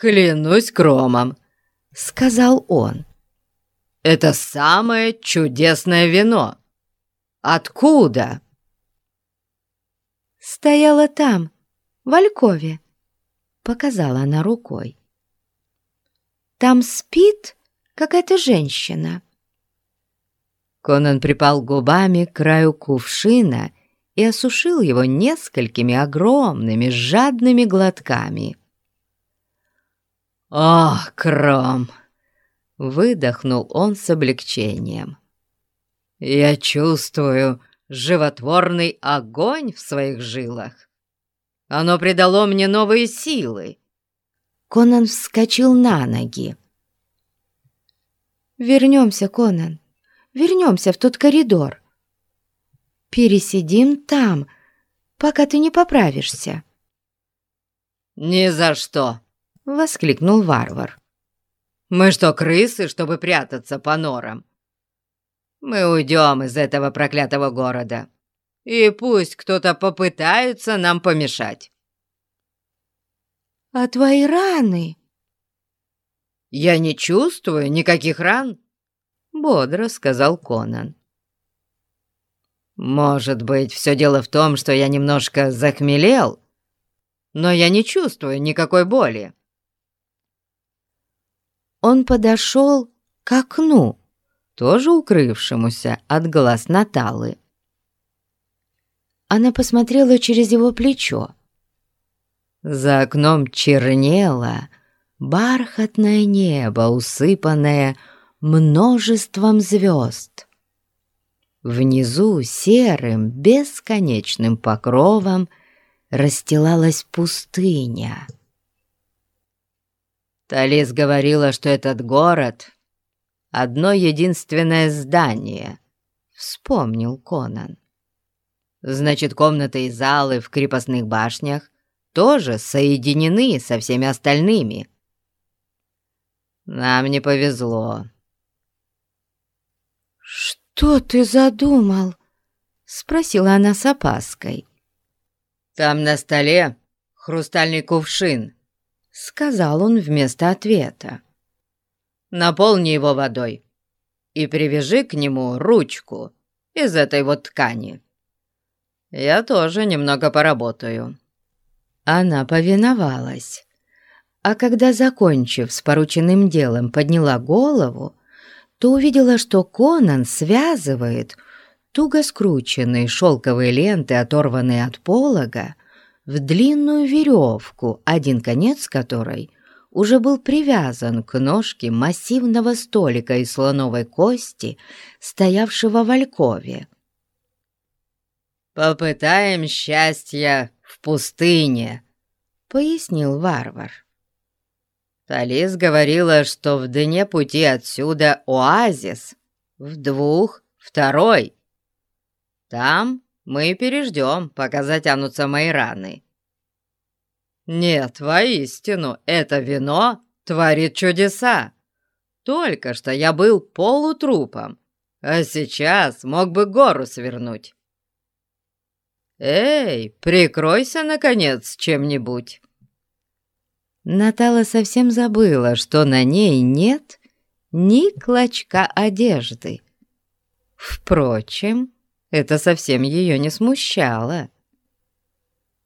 «Клянусь кромом», — сказал он. «Это самое чудесное вино. Откуда?» «Стояла там, в Алькове», — показала она рукой. «Там спит какая-то женщина». Конан припал губами к краю кувшина и осушил его несколькими огромными жадными глотками. «Ох, Кром!» — выдохнул он с облегчением. «Я чувствую животворный огонь в своих жилах. Оно придало мне новые силы». Конан вскочил на ноги. «Вернемся, Конан, вернемся в тот коридор. Пересидим там, пока ты не поправишься». «Ни за что!» — воскликнул варвар. «Мы что, крысы, чтобы прятаться по норам? Мы уйдем из этого проклятого города, и пусть кто-то попытается нам помешать». «А твои раны?» «Я не чувствую никаких ран», — бодро сказал Конан. «Может быть, все дело в том, что я немножко захмелел, но я не чувствую никакой боли». Он подошел к окну, тоже укрывшемуся от глаз Наталы. Она посмотрела через его плечо. За окном чернело бархатное небо, усыпанное множеством звезд. Внизу серым бесконечным покровом расстилалась пустыня. Талис говорила, что этот город — одно единственное здание, — вспомнил Конан. Значит, комнаты и залы в крепостных башнях тоже соединены со всеми остальными. Нам не повезло. «Что ты задумал?» — спросила она с опаской. «Там на столе хрустальный кувшин», — сказал он вместо ответа. «Наполни его водой и привяжи к нему ручку из этой вот ткани. Я тоже немного поработаю». Она повиновалась, а когда, закончив с порученным делом, подняла голову, то увидела, что Конан связывает туго скрученные шелковые ленты, оторванные от полога, в длинную веревку, один конец которой уже был привязан к ножке массивного столика из слоновой кости, стоявшего в алькове. «Попытаем счастья в пустыне», — пояснил варвар. Талис говорила, что в дне пути отсюда оазис, в двух — второй. Там мы переждем, пока затянутся мои раны. Нет, воистину, это вино творит чудеса. Только что я был полутрупом, а сейчас мог бы гору свернуть. Эй, прикройся, наконец, чем-нибудь. Натала совсем забыла, что на ней нет ни клочка одежды. Впрочем, это совсем ее не смущало.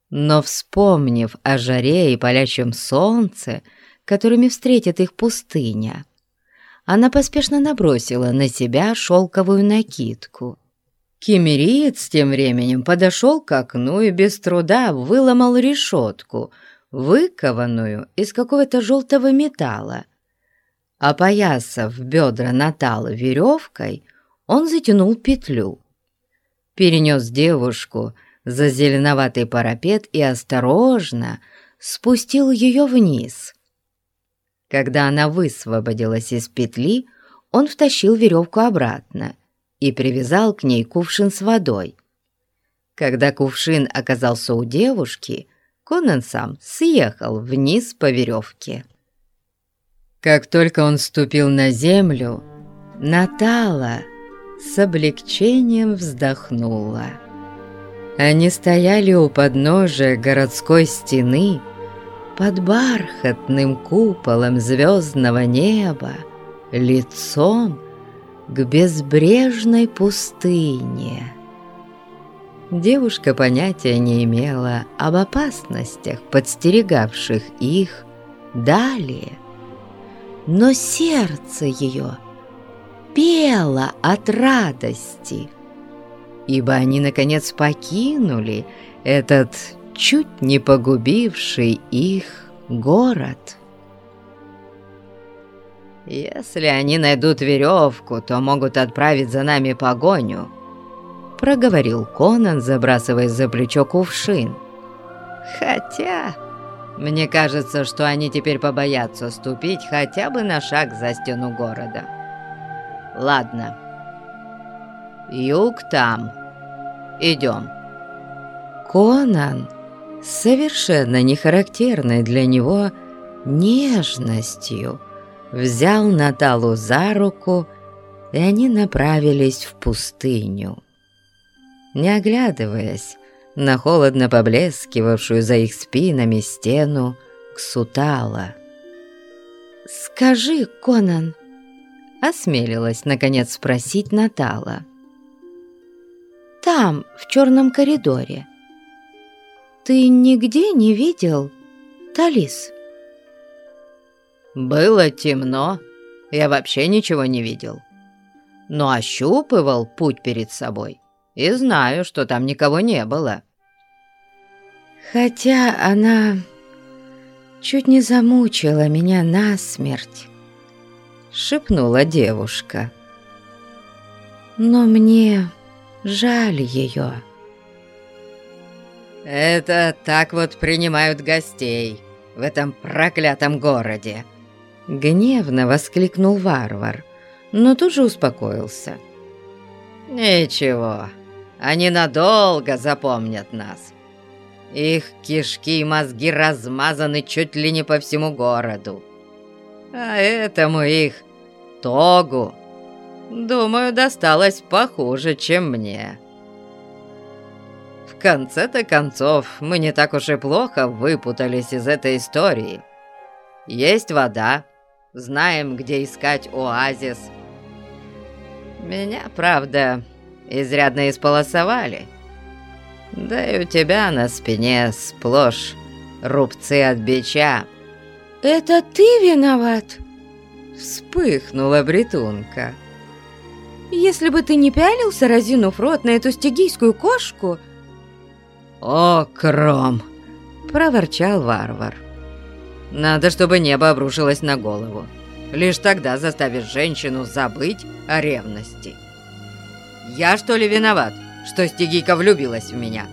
Но вспомнив о жаре и палящем солнце, которыми встретит их пустыня, она поспешно набросила на себя шелковую накидку. Кемериец тем временем подошел к окну и без труда выломал решетку, выкованную из какого-то желтого металла. Опоясав бедра Наталы веревкой, он затянул петлю перенес девушку за зеленоватый парапет и осторожно спустил ее вниз. Когда она высвободилась из петли, он втащил веревку обратно и привязал к ней кувшин с водой. Когда кувшин оказался у девушки, Конан сам съехал вниз по веревке. Как только он ступил на землю, Натала с облегчением вздохнула. Они стояли у подножия городской стены, под бархатным куполом звездного неба лицом к безбрежной пустыне. Девушка понятия не имела об опасностях, подстерегавших их далее, но сердце ее пело от радости, ибо они, наконец, покинули этот чуть не погубивший их город. «Если они найдут веревку, то могут отправить за нами погоню», — проговорил Конан, забрасывая за плечо кувшин. «Хотя, мне кажется, что они теперь побоятся ступить хотя бы на шаг за стену города. Ладно, юг там, идем». Конан совершенно не характерной для него нежностью взял Наталу за руку, и они направились в пустыню. Не оглядываясь на холодно поблескивавшую за их спинами стену Ксутала. «Скажи, Конан», — осмелилась наконец спросить Натала. «Там, в черном коридоре, ты нигде не видел Талис?» «Было темно, я вообще ничего не видел, но ощупывал путь перед собой и знаю, что там никого не было». «Хотя она чуть не замучила меня насмерть», — шепнула девушка. «Но мне жаль ее». «Это так вот принимают гостей в этом проклятом городе!» Гневно воскликнул варвар, но тут же успокоился. «Ничего, они надолго запомнят нас. Их кишки и мозги размазаны чуть ли не по всему городу. А этому их тогу, думаю, досталось похуже, чем мне» конце-то концов, мы не так уж и плохо выпутались из этой истории. Есть вода, знаем, где искать оазис. Меня, правда, изрядно исполосовали. Да и у тебя на спине сплошь рубцы от бича. «Это ты виноват?» Вспыхнула бретунка. «Если бы ты не пялился, разинув рот на эту стигийскую кошку, «О, Кром!» — проворчал варвар. «Надо, чтобы небо обрушилось на голову. Лишь тогда заставишь женщину забыть о ревности. Я, что ли, виноват, что Стигийка влюбилась в меня?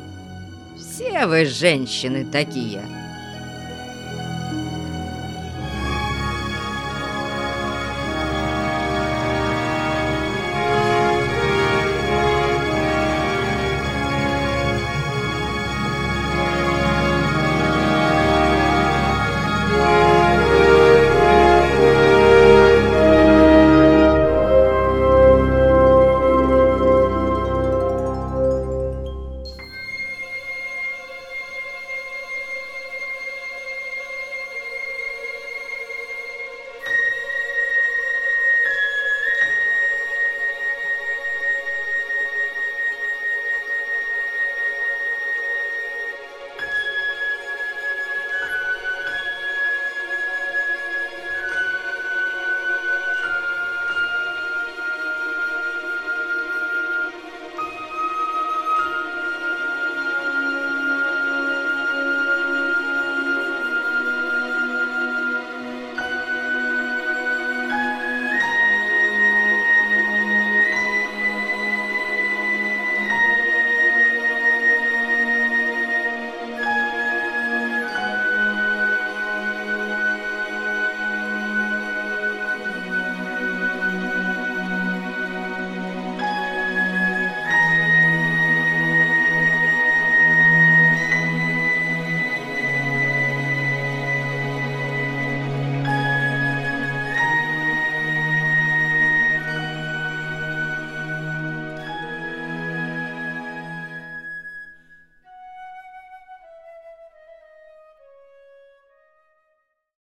Все вы женщины такие!»